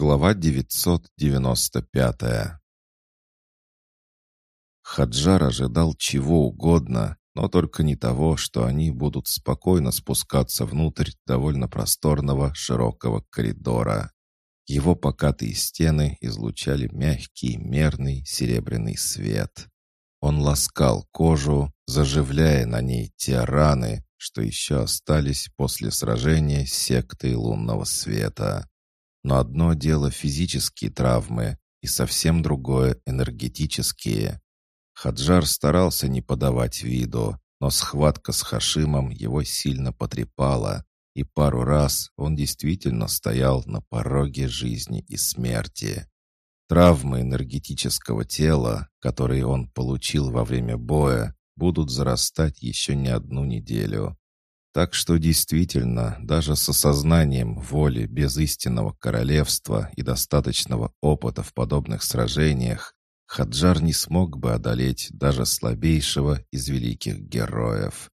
Глава 995 Хаджар ожидал чего угодно, но только не того, что они будут спокойно спускаться внутрь довольно просторного широкого коридора. Его покатые стены излучали мягкий, мерный серебряный свет. Он ласкал кожу, заживляя на ней те раны, что еще остались после сражения с сектой лунного света. Но одно дело физические травмы, и совсем другое энергетические. Хаджар старался не подавать виду, но схватка с Хашимом его сильно потрепала, и пару раз он действительно стоял на пороге жизни и смерти. Травмы энергетического тела, которые он получил во время боя, будут зарастать еще не одну неделю. Так что действительно, даже с осознанием воли без истинного королевства и достаточного опыта в подобных сражениях, Хаджар не смог бы одолеть даже слабейшего из великих героев.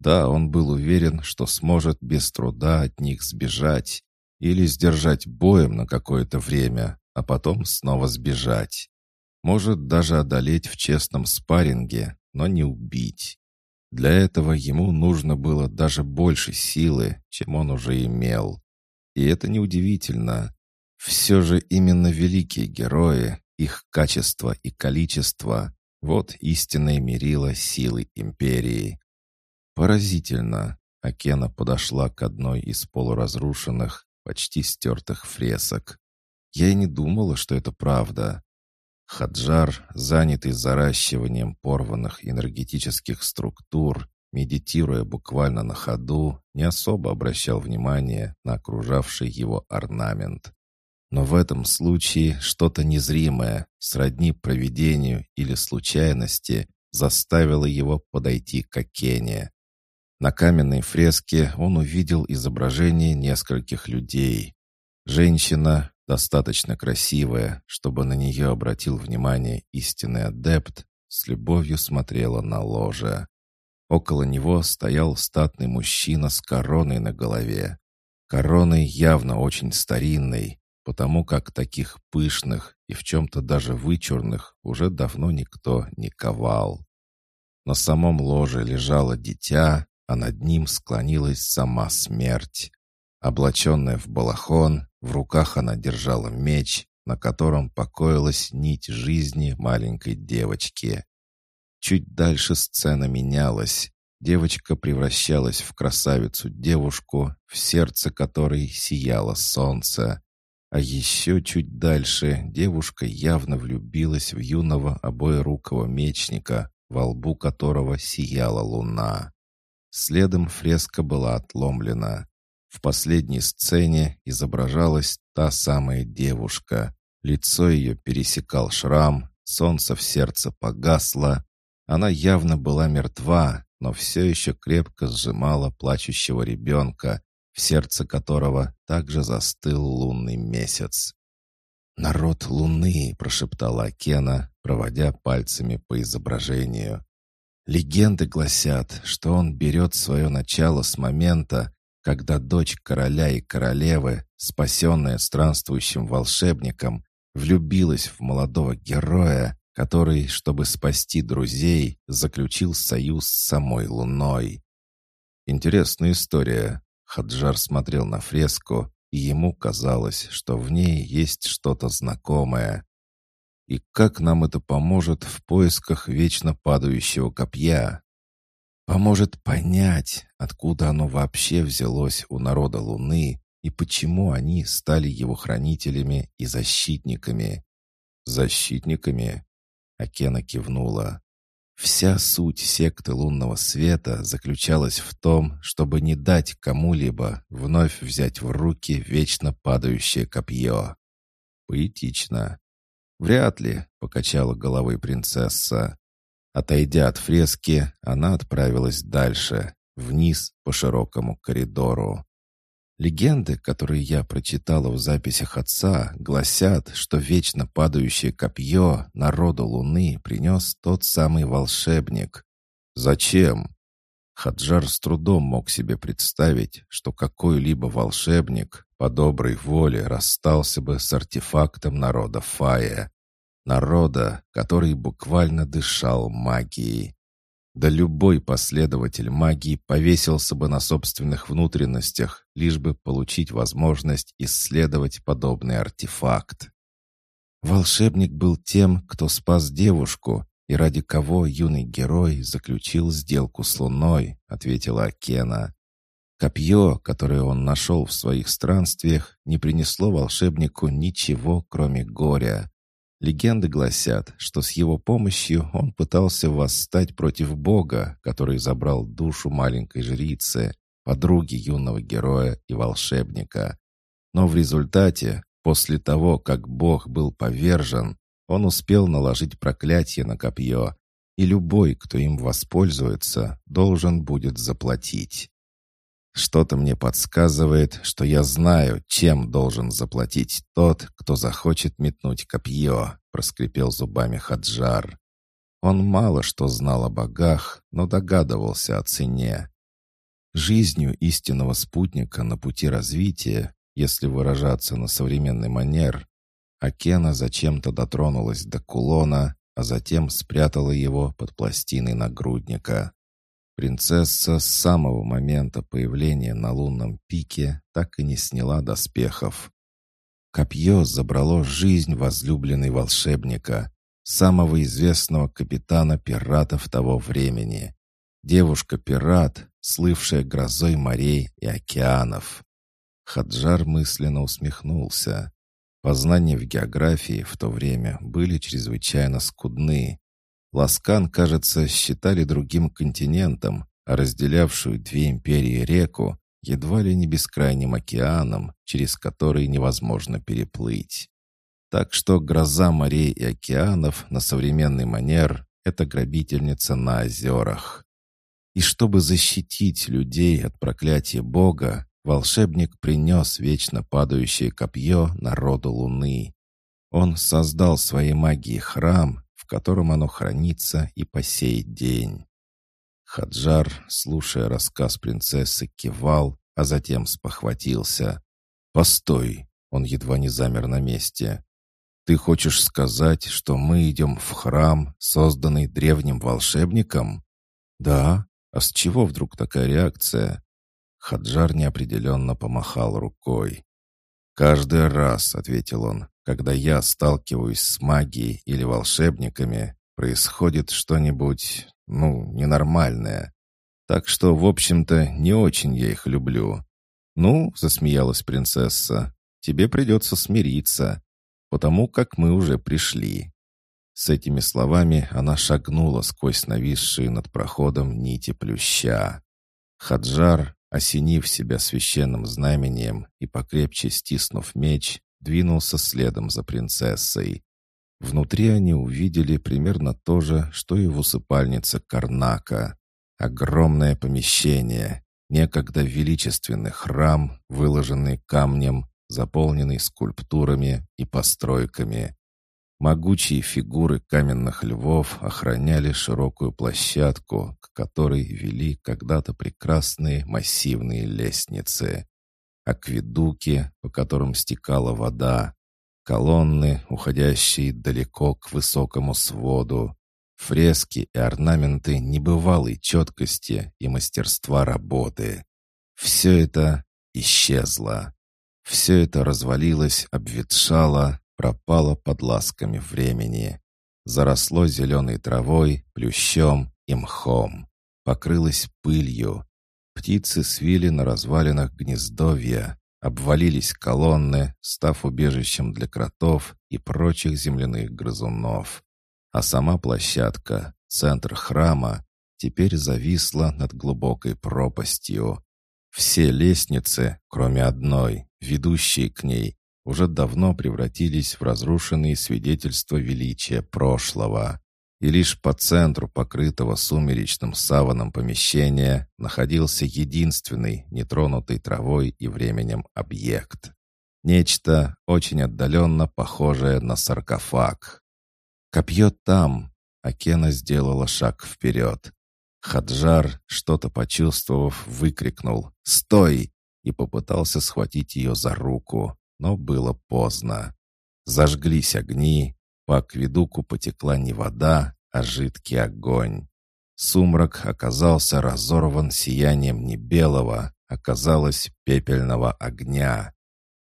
Да, он был уверен, что сможет без труда от них сбежать или сдержать боем на какое-то время, а потом снова сбежать. Может даже одолеть в честном спарринге, но не убить. Для этого ему нужно было даже больше силы, чем он уже имел. И это неудивительно. Все же именно великие герои, их качество и количество — вот истинное мерило силы империи. Поразительно. Акена подошла к одной из полуразрушенных, почти стертых фресок. Я и не думала, что это правда. Хаджар, занятый заращиванием порванных энергетических структур, медитируя буквально на ходу, не особо обращал внимание на окружавший его орнамент. Но в этом случае что-то незримое, сродни провидению или случайности, заставило его подойти к Акене. На каменной фреске он увидел изображение нескольких людей. Женщина, достаточно красивая, чтобы на нее обратил внимание истинный адепт, с любовью смотрела на ложе. Около него стоял статный мужчина с короной на голове. Короной явно очень старинной, потому как таких пышных и в чем-то даже вычурных уже давно никто не ковал. На самом ложе лежало дитя, а над ним склонилась сама смерть. Облаченная в балахон, в руках она держала меч, на котором покоилась нить жизни маленькой девочки. Чуть дальше сцена менялась. Девочка превращалась в красавицу-девушку, в сердце которой сияло солнце. А еще чуть дальше девушка явно влюбилась в юного обоерукого мечника, во лбу которого сияла луна. Следом фреска была отломлена. В последней сцене изображалась та самая девушка. Лицо ее пересекал шрам, солнце в сердце погасло. Она явно была мертва, но все еще крепко сжимала плачущего ребенка, в сердце которого также застыл лунный месяц. «Народ луны!» — прошептала Акена, проводя пальцами по изображению. Легенды гласят, что он берет свое начало с момента, когда дочь короля и королевы, спасенная странствующим волшебником, влюбилась в молодого героя, который, чтобы спасти друзей, заключил союз с самой Луной. Интересная история. Хаджар смотрел на фреску, и ему казалось, что в ней есть что-то знакомое. И как нам это поможет в поисках вечно падающего копья? Поможет понять, откуда оно вообще взялось у народа Луны и почему они стали его хранителями и защитниками. Защитниками? Акена кивнула. Вся суть секты лунного света заключалась в том, чтобы не дать кому-либо вновь взять в руки вечно падающее копье. Поэтично. «Вряд ли», — покачала головой принцесса. Отойдя от фрески, она отправилась дальше, вниз по широкому коридору. Легенды, которые я прочитала в записях отца, гласят, что вечно падающее копье народу Луны принес тот самый волшебник. Зачем? Хаджар с трудом мог себе представить, что какой-либо волшебник по доброй воле расстался бы с артефактом народа Фая. Народа, который буквально дышал магией. Да любой последователь магии повесился бы на собственных внутренностях, лишь бы получить возможность исследовать подобный артефакт. Волшебник был тем, кто спас девушку, и ради кого юный герой заключил сделку с луной», — ответила Акена. Копье, которое он нашел в своих странствиях, не принесло волшебнику ничего, кроме горя. Легенды гласят, что с его помощью он пытался восстать против Бога, который забрал душу маленькой жрицы, подруги юного героя и волшебника. Но в результате, после того, как Бог был повержен, он успел наложить проклятие на копье, и любой, кто им воспользуется, должен будет заплатить. Что-то мне подсказывает, что я знаю, чем должен заплатить тот, кто захочет метнуть копье, проскрипел зубами Хаджар. Он мало что знал о богах, но догадывался о цене. Жизнью истинного спутника на пути развития, если выражаться на современный манер, Акена зачем-то дотронулась до кулона, а затем спрятала его под пластиной нагрудника. Принцесса с самого момента появления на лунном пике так и не сняла доспехов. Копье забрало жизнь возлюбленной волшебника, самого известного капитана пиратов того времени. Девушка-пират, слывшая грозой морей и океанов. Хаджар мысленно усмехнулся. Познания в географии в то время были чрезвычайно скудны. Ласкан, кажется, считали другим континентом, а разделявшую две империи реку едва ли не бескрайним океаном, через который невозможно переплыть. Так что гроза морей и океанов на современный манер — это грабительница на озерах. И чтобы защитить людей от проклятия Бога, волшебник принес вечно падающее копье народу Луны. Он создал своей магией храм, котором оно хранится и по сей день. Хаджар, слушая рассказ принцессы, кивал, а затем спохватился. «Постой!» — он едва не замер на месте. «Ты хочешь сказать, что мы идем в храм, созданный древним волшебником?» «Да? А с чего вдруг такая реакция?» Хаджар неопределенно помахал рукой. «Каждый раз», — ответил он, — «когда я сталкиваюсь с магией или волшебниками, происходит что-нибудь, ну, ненормальное. Так что, в общем-то, не очень я их люблю». «Ну», — засмеялась принцесса, — «тебе придется смириться, потому как мы уже пришли». С этими словами она шагнула сквозь нависшие над проходом нити плюща. Хаджар, осенив себя священным знамением и покрепче стиснув меч, двинулся следом за принцессой. Внутри они увидели примерно то же, что и в усыпальнице Карнака. Огромное помещение, некогда величественный храм, выложенный камнем, заполненный скульптурами и постройками. Могучие фигуры каменных львов охраняли широкую площадку, к которой вели когда-то прекрасные массивные лестницы. Акведуки, по которым стекала вода, колонны, уходящие далеко к высокому своду, фрески и орнаменты небывалой четкости и мастерства работы. Все это исчезло. Все это развалилось, обветшало, пропало под ласками времени. Заросло зеленой травой, плющом и мхом. Покрылось пылью. Птицы свили на развалинах гнездовья. Обвалились колонны, став убежищем для кротов и прочих земляных грызунов. А сама площадка, центр храма, теперь зависла над глубокой пропастью. Все лестницы, кроме одной, ведущие к ней, уже давно превратились в разрушенные свидетельства величия прошлого. И лишь по центру покрытого сумеречным саваном помещения находился единственный, нетронутый травой и временем объект. Нечто очень отдаленно похожее на саркофаг. «Копье там!» — Акена сделала шаг вперед. Хаджар, что-то почувствовав, выкрикнул «Стой!» и попытался схватить ее за руку, но было поздно. Зажглись огни, по акведуку потекла не вода, а жидкий огонь. Сумрак оказался разорван сиянием не белого, оказалось пепельного огня.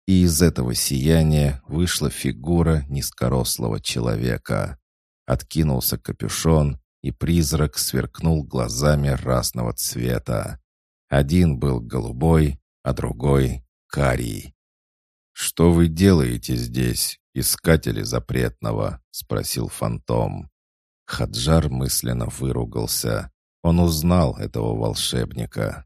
И из этого сияния вышла фигура низкорослого человека. Откинулся капюшон, и призрак сверкнул глазами разного цвета. Один был голубой, а другой — карий. «Что вы делаете здесь, искатели запретного?» — спросил фантом. Хаджар мысленно выругался. Он узнал этого волшебника.